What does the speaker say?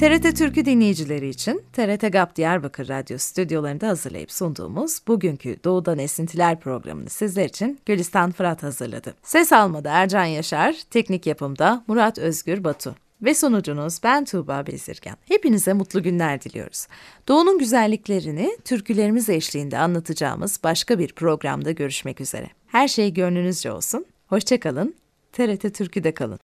TRT Türkü dinleyicileri için TRT GAP Diyarbakır Radyo stüdyolarında hazırlayıp sunduğumuz bugünkü Doğudan Esintiler programını sizler için Gülistan Fırat hazırladı. Ses almada Ercan Yaşar, teknik yapımda Murat Özgür Batu ve sunucunuz ben Tuğba Bezirgen. Hepinize mutlu günler diliyoruz. Doğu'nun güzelliklerini türkülerimiz eşliğinde anlatacağımız başka bir programda görüşmek üzere. Her şey gönlünüzce olsun. Hoşçakalın. TRT Türkü'de kalın.